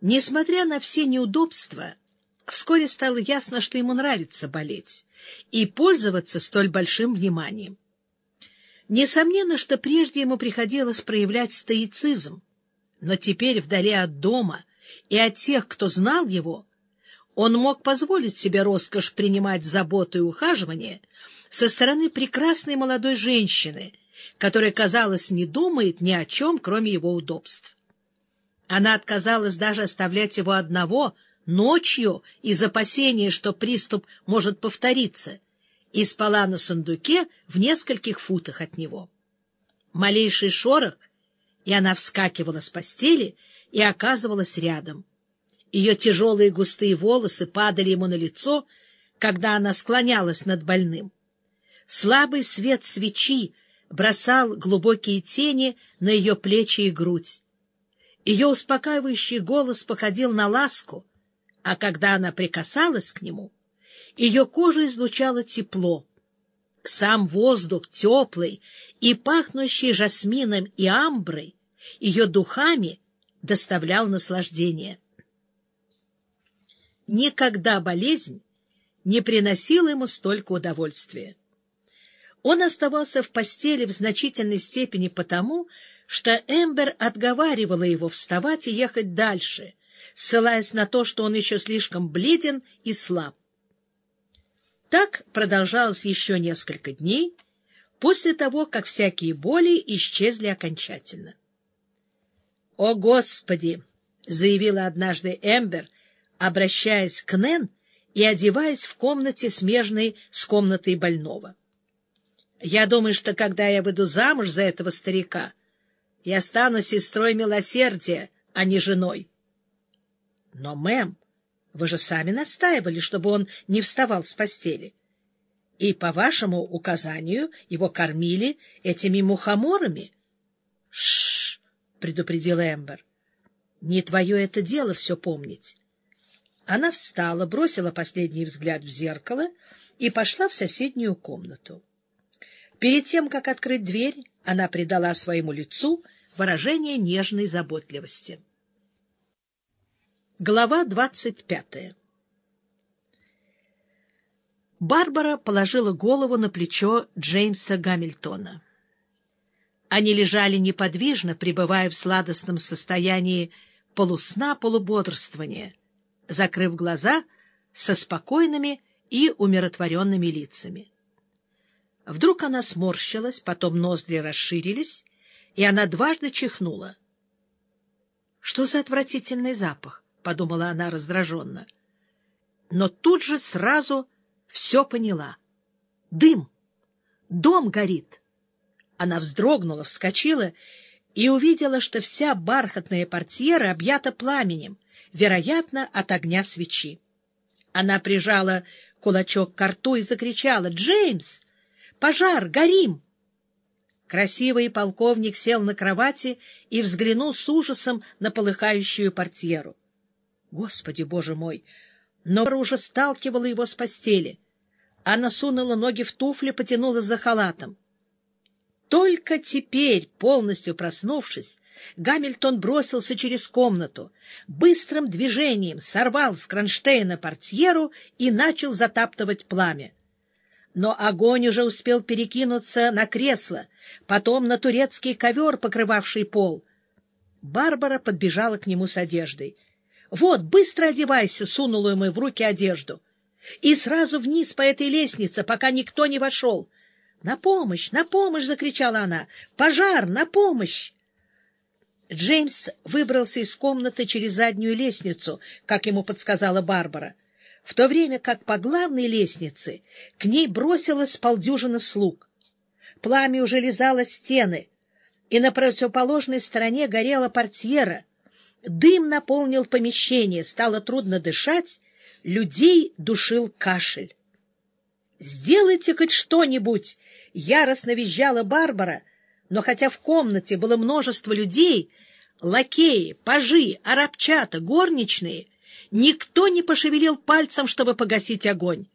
Несмотря на все неудобства, вскоре стало ясно, что ему нравится болеть и пользоваться столь большим вниманием. Несомненно, что прежде ему приходилось проявлять стоицизм, но теперь, вдали от дома и от тех, кто знал его, он мог позволить себе роскошь принимать заботу и ухаживание со стороны прекрасной молодой женщины, которая, казалось, не думает ни о чем, кроме его удобств. Она отказалась даже оставлять его одного ночью из опасения, что приступ может повториться, и спала на сундуке в нескольких футах от него. Малейший шорох, и она вскакивала с постели и оказывалась рядом. Ее тяжелые густые волосы падали ему на лицо, когда она склонялась над больным. Слабый свет свечи бросал глубокие тени на ее плечи и грудь. Ее успокаивающий голос походил на ласку, а когда она прикасалась к нему, ее кожа излучала тепло. Сам воздух теплый и пахнущий жасмином и амброй, ее духами доставлял наслаждение. Никогда болезнь не приносила ему столько удовольствия. Он оставался в постели в значительной степени потому, что Эмбер отговаривала его вставать и ехать дальше, ссылаясь на то, что он еще слишком бледен и слаб. Так продолжалось еще несколько дней после того, как всякие боли исчезли окончательно. «О, Господи!» — заявила однажды Эмбер, обращаясь к Нэн и одеваясь в комнате, смежной с комнатой больного. «Я думаю, что когда я выйду замуж за этого старика, я стану сестрой милосердия, а не женой. — Но, мэм, вы же сами настаивали, чтобы он не вставал с постели. И, по вашему указанию, его кормили этими мухоморами. — Шш! — предупредил Эмбер. — Не твое это дело все помнить. Она встала, бросила последний взгляд в зеркало и пошла в соседнюю комнату. Перед тем, как открыть дверь, она придала своему лицу выражение нежной заботливости. Глава двадцать пятая Барбара положила голову на плечо Джеймса Гамильтона. Они лежали неподвижно, пребывая в сладостном состоянии полусна-полубодрствования, закрыв глаза со спокойными и умиротворенными лицами. Вдруг она сморщилась, потом ноздри расширились, и она дважды чихнула. — Что за отвратительный запах? — подумала она раздраженно. Но тут же сразу все поняла. Дым! Дом горит! Она вздрогнула, вскочила и увидела, что вся бархатная портьера объята пламенем, вероятно, от огня свечи. Она прижала кулачок к рту и закричала «Джеймс! Пожар! Горим!» Красивый полковник сел на кровати и взглянул с ужасом на полыхающую портьеру. Господи, боже мой! Но уже сталкивала его с постели. Она сунула ноги в туфли, потянула за халатом. Только теперь, полностью проснувшись, Гамильтон бросился через комнату, быстрым движением сорвал с кронштейна портьеру и начал затаптывать пламя но огонь уже успел перекинуться на кресло, потом на турецкий ковер, покрывавший пол. Барбара подбежала к нему с одеждой. — Вот, быстро одевайся! — сунула ему в руки одежду. — И сразу вниз по этой лестнице, пока никто не вошел. — На помощь! На помощь! — закричала она. — Пожар! На помощь! Джеймс выбрался из комнаты через заднюю лестницу, как ему подсказала Барбара в то время как по главной лестнице к ней бросилась полдюжина слуг. Пламя уже лизало стены, и на противоположной стороне горела портьера. Дым наполнил помещение, стало трудно дышать, людей душил кашель. «Сделайте хоть что-нибудь!» — яростно визжала Барбара, но хотя в комнате было множество людей, лакеи, пажи, арабчата, горничные — Никто не пошевелил пальцем, чтобы погасить огонь.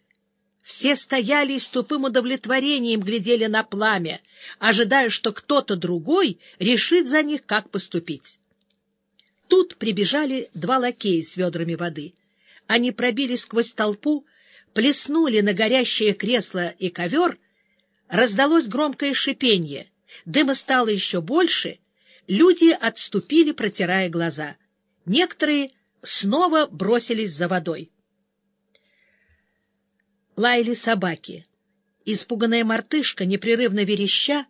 Все стояли и с тупым удовлетворением глядели на пламя, ожидая, что кто-то другой решит за них, как поступить. Тут прибежали два лакея с ведрами воды. Они пробили сквозь толпу, плеснули на горящее кресло и ковер, раздалось громкое шипенье, дыма стало еще больше, люди отступили, протирая глаза. Некоторые снова бросились за водой. Лаяли собаки. Испуганная мартышка, непрерывно вереща,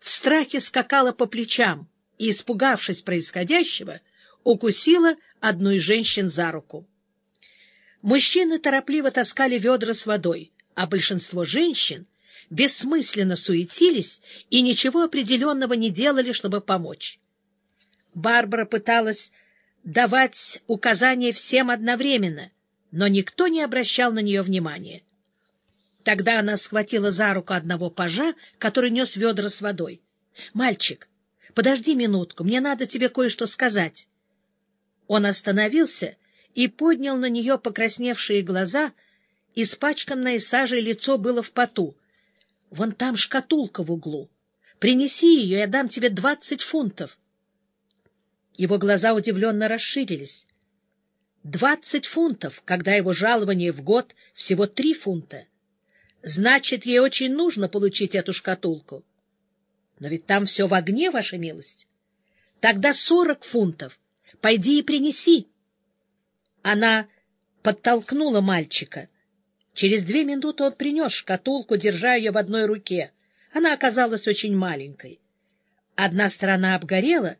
в страхе скакала по плечам и, испугавшись происходящего, укусила одну из женщин за руку. Мужчины торопливо таскали ведра с водой, а большинство женщин бессмысленно суетились и ничего определенного не делали, чтобы помочь. Барбара пыталась давать указания всем одновременно, но никто не обращал на нее внимания. Тогда она схватила за руку одного пажа, который нес ведра с водой. — Мальчик, подожди минутку, мне надо тебе кое-что сказать. Он остановился и поднял на нее покрасневшие глаза, испачканное сажей лицо было в поту. — Вон там шкатулка в углу. Принеси ее, я дам тебе двадцать фунтов. Его глаза удивленно расширились. Двадцать фунтов, когда его жалование в год всего три фунта. Значит, ей очень нужно получить эту шкатулку. Но ведь там все в огне, ваша милость. Тогда сорок фунтов. Пойди и принеси. Она подтолкнула мальчика. Через две минуты он принес шкатулку, держа ее в одной руке. Она оказалась очень маленькой. Одна сторона обгорела,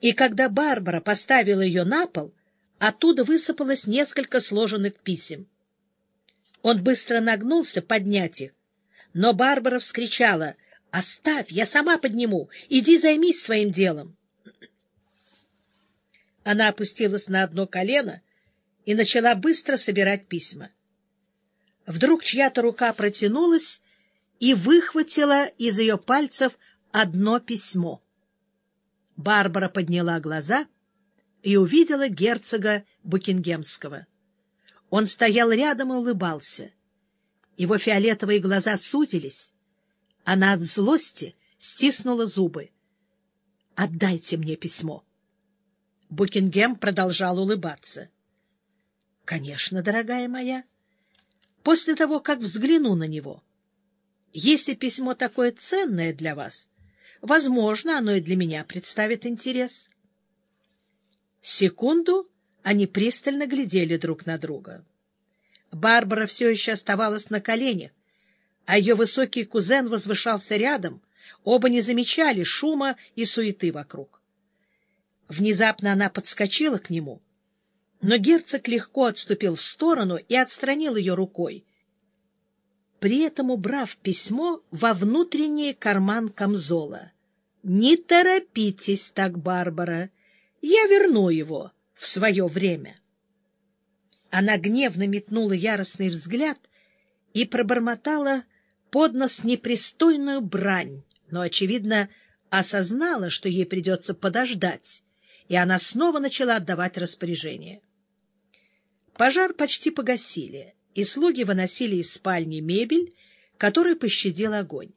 и когда Барбара поставила ее на пол, оттуда высыпалось несколько сложенных писем. Он быстро нагнулся поднять их, но Барбара вскричала «Оставь, я сама подниму, иди займись своим делом». Она опустилась на одно колено и начала быстро собирать письма. Вдруг чья-то рука протянулась и выхватила из ее пальцев одно письмо. Барбара подняла глаза и увидела герцога Букингемского. Он стоял рядом и улыбался. Его фиолетовые глаза сузились. Она от злости стиснула зубы. — Отдайте мне письмо. Букингем продолжал улыбаться. — Конечно, дорогая моя. После того, как взгляну на него. Если письмо такое ценное для вас, возможно, оно и для меня представит интерес. Секунду они пристально глядели друг на друга. Барбара все еще оставалась на коленях, а ее высокий кузен возвышался рядом, оба не замечали шума и суеты вокруг. Внезапно она подскочила к нему, но герцог легко отступил в сторону и отстранил ее рукой, при этом убрав письмо во внутренний карман камзола. — Не торопитесь так, Барбара, я верну его в свое время. Она гневно метнула яростный взгляд и пробормотала под нос непристойную брань, но, очевидно, осознала, что ей придется подождать, и она снова начала отдавать распоряжение. Пожар почти погасили, и слуги выносили из спальни мебель, которую пощадил огонь.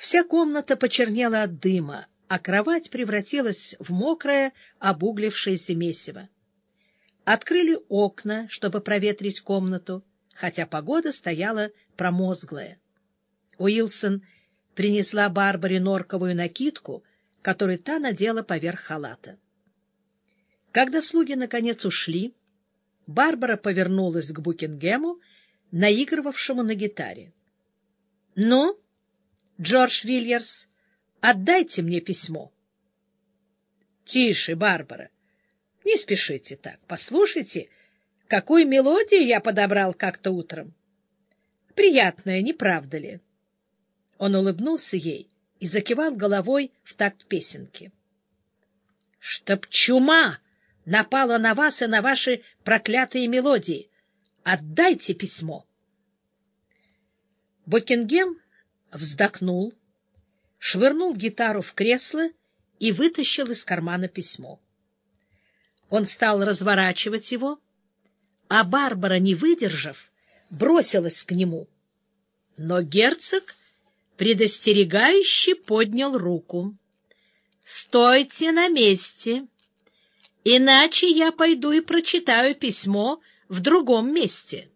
Вся комната почернела от дыма, а кровать превратилась в мокрое, обуглившееся месиво. Открыли окна, чтобы проветрить комнату, хотя погода стояла промозглая. Уилсон принесла Барбаре норковую накидку, которую та надела поверх халата. Когда слуги наконец ушли, Барбара повернулась к Букингему, наигрывавшему на гитаре. — Ну, Джордж Вильерс, Отдайте мне письмо. — Тише, Барбара. Не спешите так. Послушайте, какую мелодию я подобрал как-то утром. Приятная, не правда ли? Он улыбнулся ей и закивал головой в такт песенки. — Чтоб чума напала на вас и на ваши проклятые мелодии! Отдайте письмо! Букингем вздохнул швырнул гитару в кресло и вытащил из кармана письмо. Он стал разворачивать его, а Барбара, не выдержав, бросилась к нему. Но герцог предостерегающе поднял руку. — Стойте на месте! Иначе я пойду и прочитаю письмо в другом месте.